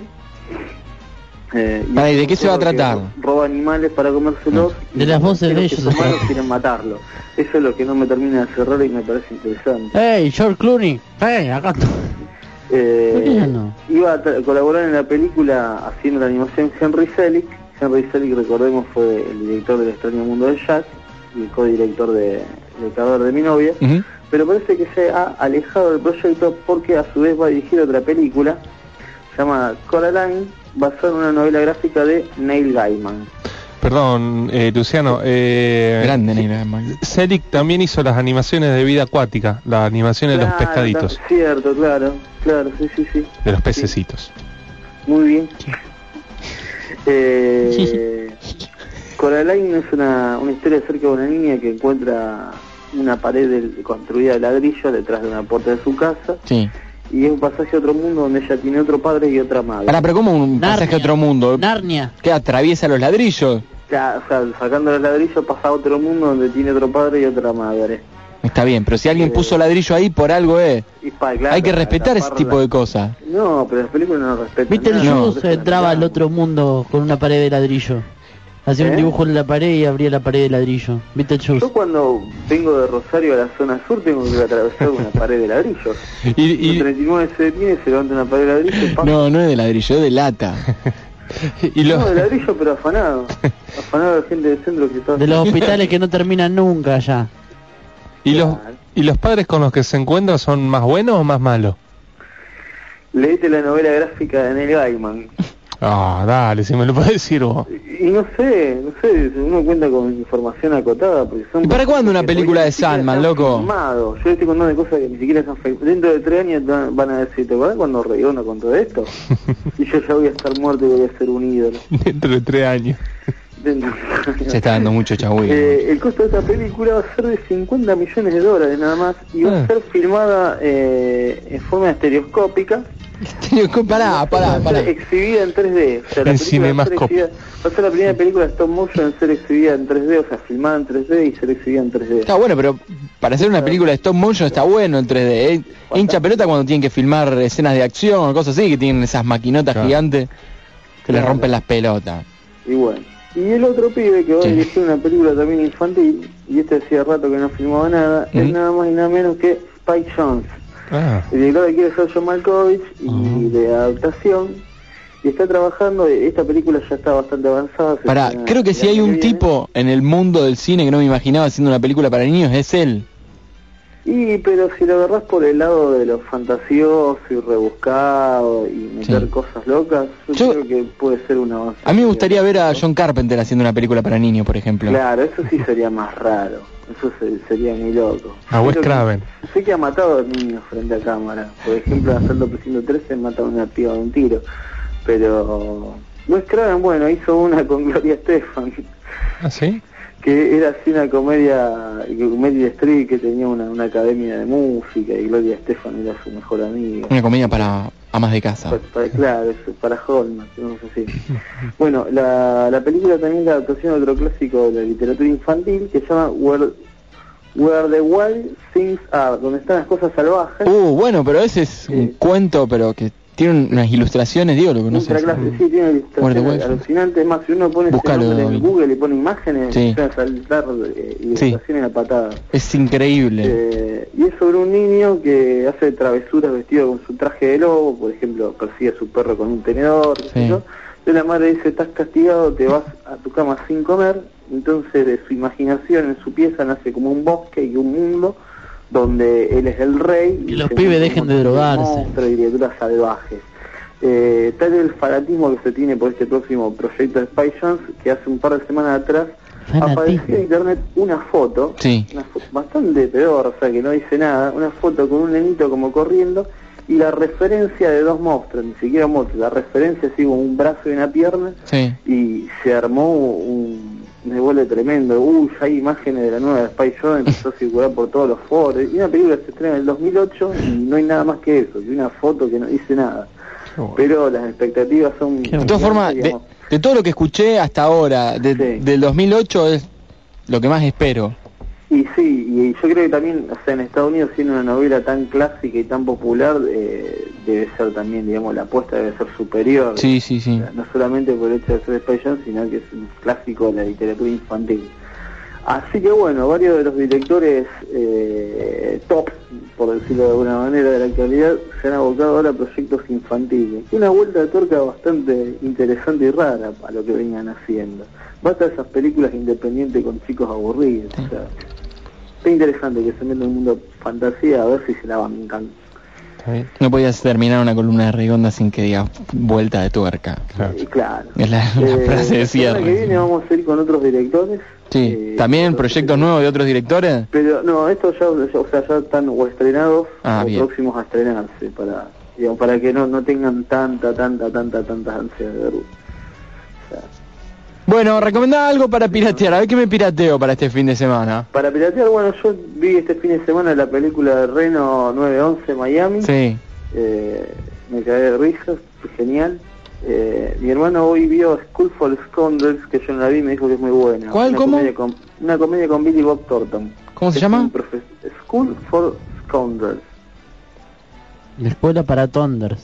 Eh, y ¿y de qué se va a tratar? Roba animales para comérselos. y De las los voces de ellos malos trata. quieren matarlo. Eso es lo que no me termina de cerrar y me parece interesante. Hey, George Clooney. Hey, acá estoy. Eh, ¿Por qué ya no? Iba a tra- colaborar en la película haciendo la animación Henry Selick. Henry Selick, recordemos, fue el director del extraño mundo de Jack y el codirector de, Cadáver de mi novia. Pero parece que se ha alejado del proyecto porque a su vez va a dirigir otra película llamada Coraline, basada en una novela gráfica de Neil Gaiman. Perdón, eh, Luciano. Eh, Grande, Neil Gaiman. Selick también hizo las animaciones de vida acuática, las animaciones de los pescaditos, Cierto, claro, claro, sí, sí, sí. de los pececitos. Muy bien. Eh, Coraline es una, una historia acerca de una niña que encuentra una pared del- construida de ladrillo detrás de una puerta de su casa Sí. y es un pasaje a otro mundo donde ella tiene otro padre y otra madre. Pará, pero como un Narnia. pasaje a otro mundo? Narnia. ¿Qué atraviesa los ladrillos? Ya, o sea, sacando los ladrillos pasa a otro mundo donde tiene otro padre y otra madre. Está bien, pero si alguien Eh. puso ladrillo ahí, por algo es. Claro, Hay que para respetar ese tipo de cosas. No, pero las películas no respetan. ¿Viste el no, Entraba al otro mundo con una pared de ladrillo. Hacía un ¿Eh? dibujo en la pared y abría la pared de ladrillo. ¿Viste el? Yo cuando vengo de Rosario a la zona sur tengo que atravesar una pared de ladrillos. Y, Y, y- 39 se detiene, se levanta una pared de ladrillo no, no es de ladrillo, es de lata. y No, de ladrillo pero afanado. Afanado de gente del centro que está... De los hospitales que no terminan nunca ya. y los y los padres con los que se encuentran son más buenos o más malos. Leíte la novela gráfica de Neil Gaiman. Ah, dale, si me lo puedes decir vos. Y no sé, no sé, uno cuenta con información acotada. Porque son ¿Y para cuándo una película de Sandman, loco? filmados. Yo estoy contando de cosas que ni siquiera están. Dentro de tres años van van a decir, ¿te acuerdas cuando Reyono contó esto? y yo ya voy a estar muerto y voy a ser un ídolo. Dentro de tres años. Se está dando mucho chagüey. Eh, el costo de esta película va a ser de 50 millones de dólares nada más y va Ah. a ser filmada eh, en forma estereoscópica. pará, pará, pará. ser exhibida en 3D. O sea, la En película va, a ser Cinemascope. exhibida- va a ser la primera película de stop motion en ser exhibida en 3D, o sea, filmada en 3D y ser exhibida en 3D. Está bueno, pero para hacer una película de stop motion está bueno el 3D. ¿eh? Hincha pelota cuando tienen que filmar escenas de acción o cosas así, que tienen esas maquinotas Claro. gigantes que les Claro. rompen las pelotas. Y bueno. Y el otro pibe que va Sí. a dirigir una película también infantil, y este hacía rato que no filmaba nada, es nada más y nada menos que Spike Jones. Ah, El director que quiere ser John Malkovich y de adaptación. Y está trabajando, esta película ya está bastante avanzada. Para, creo que si hay un viene. tipo en el mundo del cine que no me imaginaba haciendo una película para niños, es él. Y pero si lo agarrás por el lado de lo fantasioso y rebuscado y meter Sí. cosas locas, yo, Yo- creo que puede ser una avance. A mí me gustaría ver a John Carpenter haciendo una película para niños, por ejemplo. Claro, eso sí sería más raro. Eso se- sería muy loco. a Wes Craven. Sé que ha matado a niños frente a cámara. Por ejemplo, en Asalto Precinto 13 mata a una piba de un tiro. Pero Wes Craven, bueno, hizo una con Gloria Estefan, ¿Ah, sí? Que era así una comedia, comedia street que tenía una, una academia de música y Gloria Estefan era su mejor amiga. Una comedia para amas de casa. Pa- claro, para Holmes, no sé si. Bueno, la, la película también es la adaptación de otro clásico de la literatura infantil que se llama Where, Where the Wild Things Are, donde están las cosas salvajes. Uh, bueno, pero ese es un cuento, pero que tiene un- unas ilustraciones, digo, lo conoces. Ultra clase, sí, tiene ilustraciones alucinantes. Es más, si uno pone nombre en. Google y pone imágenes, Sí. a saltar eh, ilustraciones a patada. Es increíble. Eh, y es sobre un niño que hace travesuras vestido con su traje de lobo, por ejemplo, persigue a su perro con un tenedor, qué sé Sí. yo. Entonces la madre dice, estás castigado, te vas a tu cama sin comer. Entonces de su imaginación en su pieza nace como un bosque y un mundo donde él es el rey. Que los pibes dejen de drogarse. y criaturas salvajes. Eh, tal el fanatismo que se tiene por este próximo proyecto de Spy Jones, que hace un par de semanas atrás apareció en internet una foto, Sí. una foto bastante peor, o sea que no dice nada, una foto con un nenito como corriendo y la referencia de dos monstruos, ni siquiera monstruos, la referencia así como un brazo y una pierna Sí. y se armó un un revuelo tremendo, uy, ya hay imágenes de la nueva de Spy Jones, empezó a circular por todos los foros, y una película que se estrena en el 2008 y no hay nada más que eso, y una foto que no dice nada. Pero las expectativas son... De todas formas, de, todo lo que escuché hasta ahora, de- del 2008 es lo que más espero. Y sí, y yo creo que también, o sea, en Estados Unidos siendo una novela tan clásica y tan popular, eh, debe ser también, digamos, la apuesta debe ser superior. Sí, sí, sí. No solamente por el hecho de ser Spy Jones, sino que es un clásico de la literatura infantil. Así que bueno, varios de los directores eh, top, por decirlo de alguna manera, de la actualidad, se han abocado ahora a proyectos infantiles. Una vuelta de tuerca bastante interesante y rara a lo que venían haciendo. Basta de esas películas independientes con chicos aburridos. O sea, está interesante que se meta en un mundo fantasía a ver si se la bancan. No podías terminar una columna de Rigonda sin que diga vuelta de tuerca. Y claro. Es la, la Eh, frase de la semana que cierre. viene vamos a ir con otros directores. Sí. ¿También proyectos nuevos de otros directores? Pero no, estos ya, o sea, ya están o estrenados Ah, o bien. próximos a estrenarse para, digamos, para que no, no tengan tanta, tanta, tanta, tanta ansia de verlo. Bueno, recomendá algo para piratear. A ver qué me pirateo para este fin de semana. Para piratear, bueno, yo vi este fin de semana la película de Reno 911 Miami. Sí. Eh, me caí de risas, genial. Eh, mi hermano hoy vio School for Scoundrels, que yo no la vi, me dijo que es muy buena. ¿Cuál, Una cómo? Comedia con, una comedia con Billy Bob Thornton. ¿Cómo se Es llama? School for Scoundrels. La escuela para Thunders.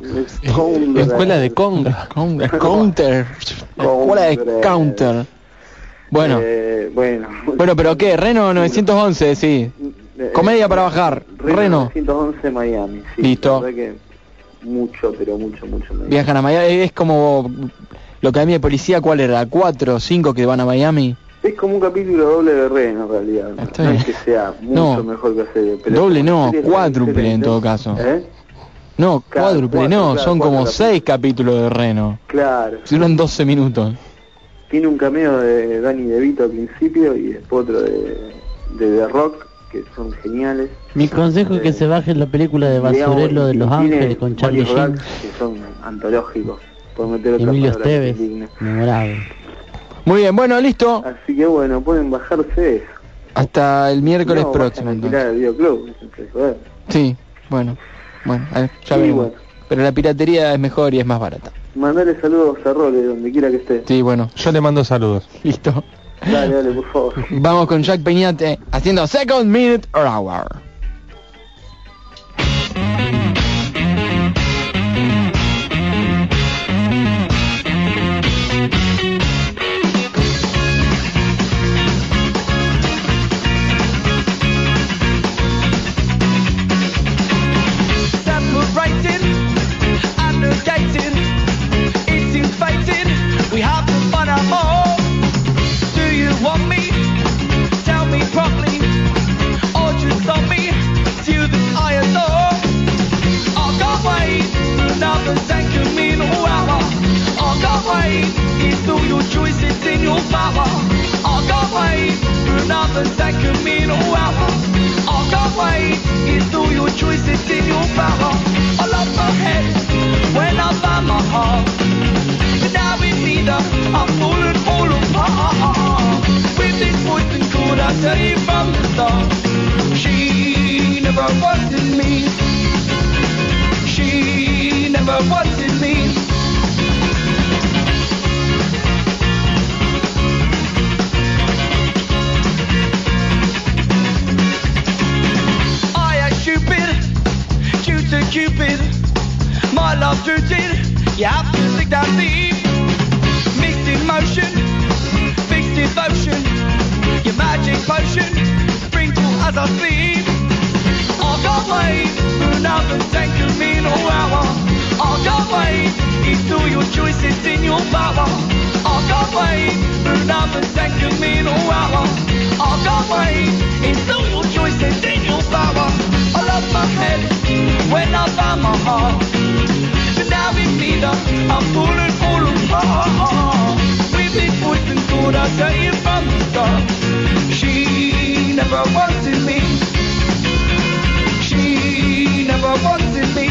Escuela de conga. Counter. Counter. Escuela de counter. Bueno. Eh, bueno. Bueno, pero ¿qué? Reno 911, sí. Eh, Comedia para bajar. Reno. 911 Miami, sí. Listo. La verdad que mucho, pero mucho, mucho. Miami. Viajan a Miami. Es como lo que a mí de policía, ¿cuál era? ¿Cuatro o cinco que van a Miami? Es como un capítulo doble de Reno en realidad. No es que sea mucho No. mejor que. Pero Doble no, cuádruple en todo caso. ¿Eh? No, Claro, cuádruple, cuatro, no, claro, son como seis capítulos de Reno. Claro. Duran 12 minutos. Tiene un cameo de Danny DeVito al principio y después otro de, de The Rock, que son geniales. Mi consejo es que se baje la película de Basurelo de Los Ángeles con Charlie Sheen. que son antológicos. Por meter otra Emilio Esteves, memorable. Muy bien, bueno, listo. Así que bueno, pueden bajarse eso. Hasta el miércoles no, próximo. entonces. el videoclub, joder. Sí, bueno, bueno, a ver, ya Sí, veremos. bueno. Pero la piratería es mejor y es más barata. Mandale saludos a Role, donde quiera que esté. Sí, bueno, Yo le mando saludos. listo. Dale, dale, por favor. Vamos con Jack Peñate haciendo Second Minute or Hour. We have to find out more. Do you want me? Tell me properly, or just stop me to the oh, I adore. I can't wait oh, for another second minute hour. I can't wait. It's all your choice, it's in your power. Oh, I can't wait another second minute hour. I can't wait. It's all your choice, it's in your power. I lost my head when I found my heart sida Absolut hållbar With this voice and could I tell from the start. She never wanted me. She never wanted me. Stupid, due to Cupid, my love rooted. You have to stick that deep. Emotion, fixed devotion. Your magic potion, sprinkle as I sleep. I can't wait for another tangle me no hour. I can't wait, it's all your choices in your power. I can't wait for another tangle me no hour. I can't wait, it's all your choices in your power. I lost my head when I found my heart. I'm falling all apart. We've been poison cold, I tell you from the start. She never wanted me. She never wanted me.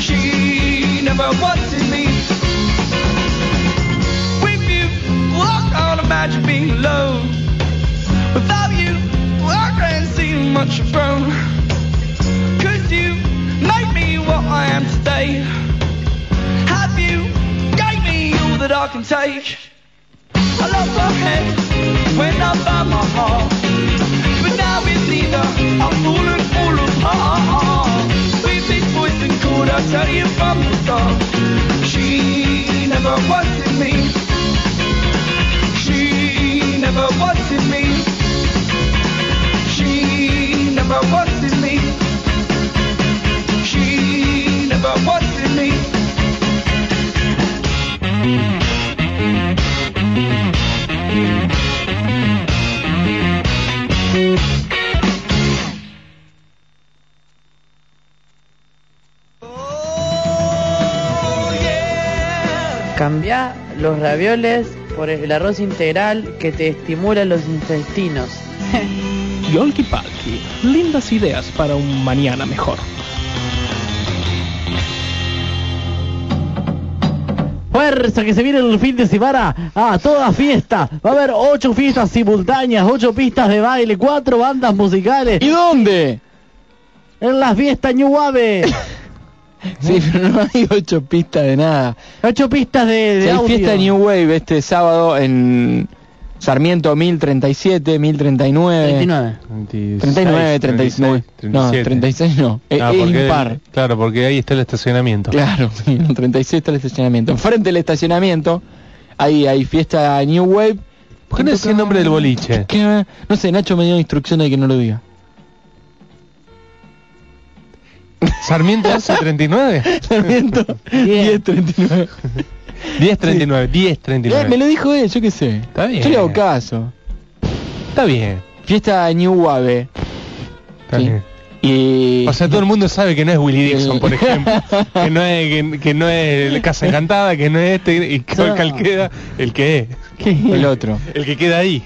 She never wanted me. With you, I can't imagine being alone. Without you, I can't see much from. Made me what I am today. Have you gave me all that I can take? I lost my head when I found my heart. But now it's neither, I'm falling all apart. We've been poison cold, I tell you from the start. She never wanted me. She never wanted me. She never wanted me. Cambia los ravioles por el arroz integral que te estimula los intestinos. Yolki Palki, lindas ideas para un mañana mejor. Fuerza que se viene el fin de semana a toda fiesta. Va a haber ocho fiestas simultáneas, ocho pistas de baile, cuatro bandas musicales. ¿Y dónde? En las fiestas New Wave. Sí, pero no hay ocho pistas de nada. Ocho pistas de, de hay audio. fiesta New Wave este sábado en Sarmiento 1037, 1039. 39. 39, 36. No, 36 no. Eh, Ah, es porque- impar. Claro, porque ahí está el estacionamiento. Claro, sí, en 36 está el estacionamiento. Enfrente del estacionamiento, ahí hay fiesta New Wave. ¿Por qué no decía el nombre del boliche? ¿Qué? No sé, Nacho me dio instrucción de que no lo diga. Sarmiento 1139. Sarmiento 1039. 1039, 1039. Eh, me lo dijo él, yo qué sé. Está bien. Yo le hago caso. Está bien. Fiesta New Wave. Está Sí. bien. Y... O sea, todo el mundo sabe que no es Willy Dixon, por ejemplo. que no es que, que no es el Casa Encantada, que no es este y que No. cuál queda el que es. El otro. El que queda ahí.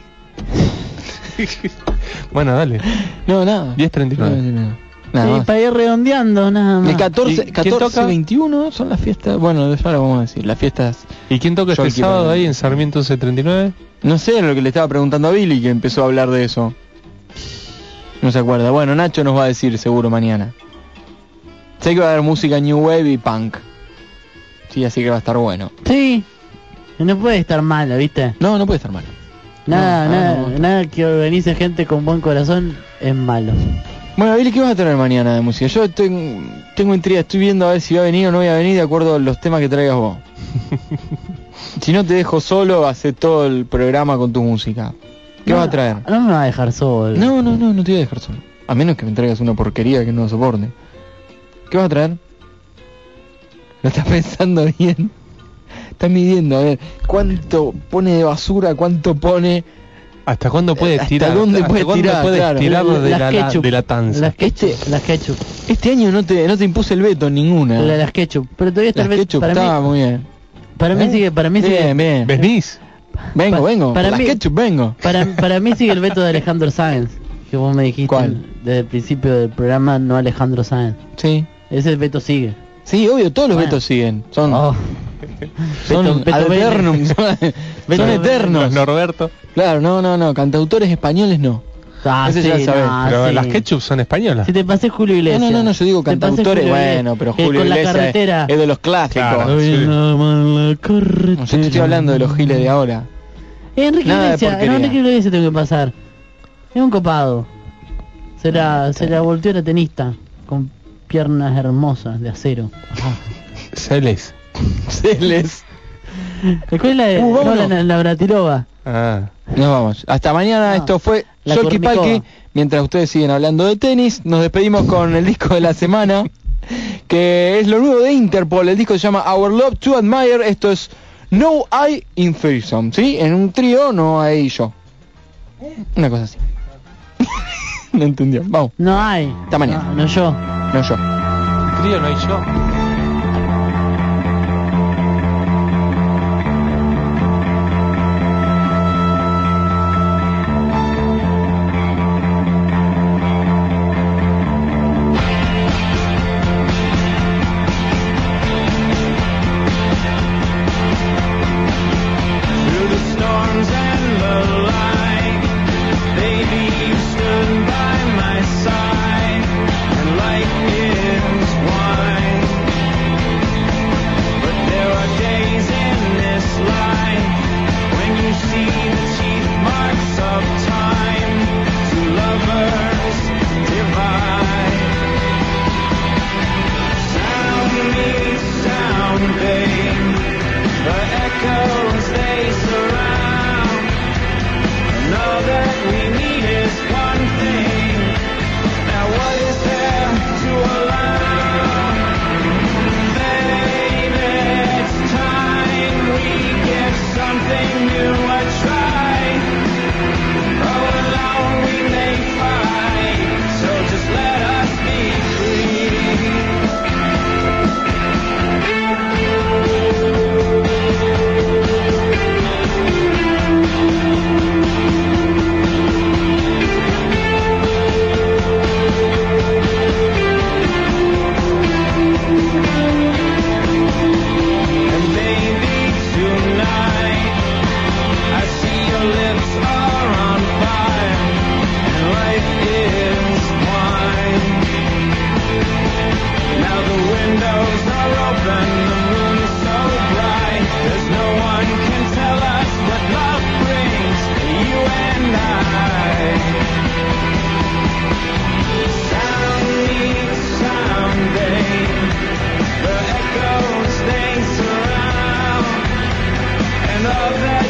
bueno, dale. No, nada. 1039. No, no, no. Nada Sí, más. para ir redondeando, nada más. El 14, ¿Y quién 14 toca? 21 son las fiestas. Bueno, ya lo vamos a decir. Las fiestas. ¿Y quién toca este sábado ahí en Sarmiento 1139? No sé lo que le estaba preguntando a Billy que empezó a hablar de eso. No se acuerda. Bueno, Nacho nos va a decir seguro mañana. Sé que va a haber música New Wave y punk. Sí, así que va a estar bueno. Sí. No puede estar malo, ¿viste? No, no puede estar mal. Nada, No, nada, no, no. nada que organice gente con buen corazón es malo. Bueno, Billy, ¿qué vas a traer mañana de música? Yo tengo, tengo intriga, estoy viendo a ver si va a venir o no va a venir de acuerdo a los temas que traigas vos. si no te dejo solo, hace todo el programa con tu música. ¿Qué No, vas a traer? No me va a dejar solo. No, no, no, no te voy a dejar solo. A menos que me traigas una porquería que no soporte. ¿Qué vas a traer? Lo estás pensando bien. Estás midiendo, a ver, cuánto pone de basura, cuánto pone... ¿Hasta cuándo puedes ¿Hasta tirar? dónde ¿Hasta puedes cuándo tirar? puedes Claro. tirar de Las la, ketchup. de la tanza? Las ketchup. Las ketchup. Este año no te, no te impuse el veto en ninguna. La- Las ketchup. Pero todavía está Las el ketchup para estaba mí, muy bien. para mí ¿Eh? sigue, para mí sigue. Bien, bien. ¿Venís? Vengo, Pa- vengo. para Para mí- las ketchup vengo. Para, para mí sigue el veto de Alejandro Sáenz, que vos me dijiste ¿Cuál? desde el principio del programa, no Alejandro Sáenz. Sí. Ese veto sigue. Sí, obvio, todos los Bueno. vetos siguen. Son, Oh. Son Beto- Beto ad Vélez. eternum, son, son Beto eternos. Norberto. Claro, no, no, no. Cantautores españoles no. Ah, Ese sí, ya sabes. no, Pero sí. las ketchup son españolas. Si te pasé Julio Iglesias. No, no, no, no, yo digo cantautores, bueno, pero Julio con Iglesias es, carretera. es de los clásicos. Claro. Hoy sí. no va la carretera. Yo te estoy hablando de los giles de ahora. Enrique Iglesias, Enrique Iglesias tengo que pasar. Es un copado. Se la, se la volteó la tenista con piernas hermosas de acero. Celes. Celes. Después la de Uh, no, vámonos. la, la Bratilova. Ah. Nos vamos. Hasta mañana. No, Esto fue Yolki. Palki. Mientras ustedes siguen hablando de tenis, nos despedimos con el disco de la semana, que es lo nuevo de Interpol. El disco se llama Our Love to Admire. Esto es No I in Threesome, ¿sí? En un trío no hay yo. Una cosa así. no entendió. Vamos. No hay. Hasta mañana. No, no yo. No yo. Trío no hay yo.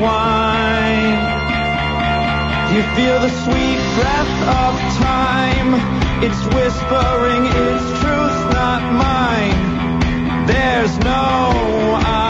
wine. You feel the sweet breath of time, it's whispering its truth, not mine. There's no I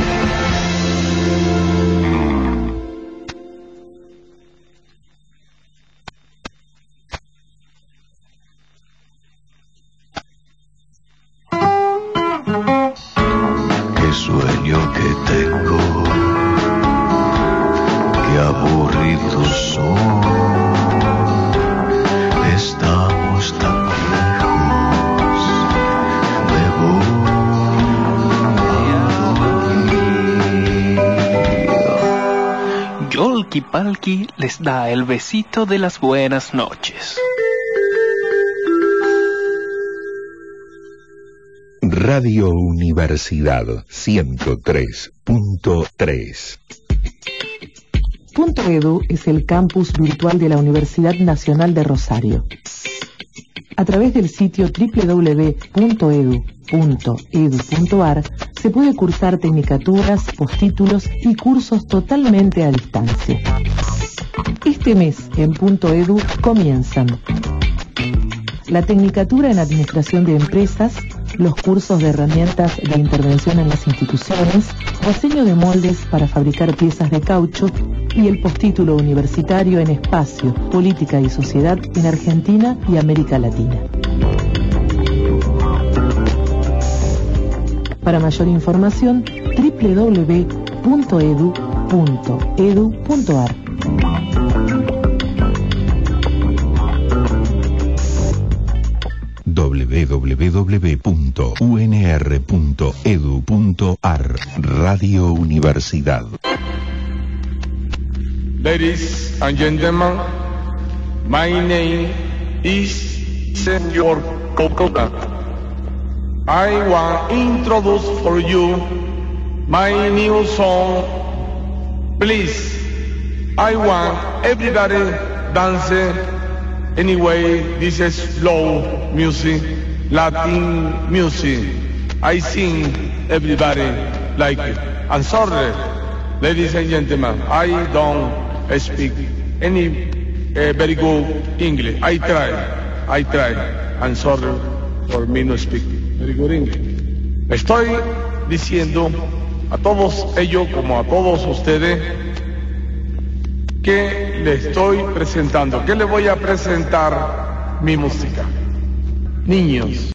Palki les da el besito de las buenas noches. Radio Universidad 103.3. Punto Edu es el campus virtual de la Universidad Nacional de Rosario. A través del sitio www.edu.edu.ar se puede cursar tecnicaturas, postítulos y cursos totalmente a distancia. Este mes en Punto Edu comienzan la Tecnicatura en Administración de Empresas, los cursos de herramientas de intervención en las instituciones, diseño de moldes para fabricar piezas de caucho y el postítulo universitario en espacio, política y sociedad en Argentina y América Latina. Para mayor información, www.edu.edu.ar. www.unr.edu.ar Radio Universidad. Ladies and gentlemen, my name is Senor Cocola. I want introduce for you my new song. Please, I want everybody dancing. Anyway, this is slow music, Latin music. I sing everybody like it. I'm sorry, ladies and gentlemen, I don't speak any uh, very good English. I try, I try. I'm sorry for me no speak very good English. Estoy diciendo a todos ellos como a todos ustedes que le estoy presentando, que le voy a presentar mi música. Niños.